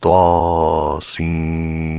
Dó, sim.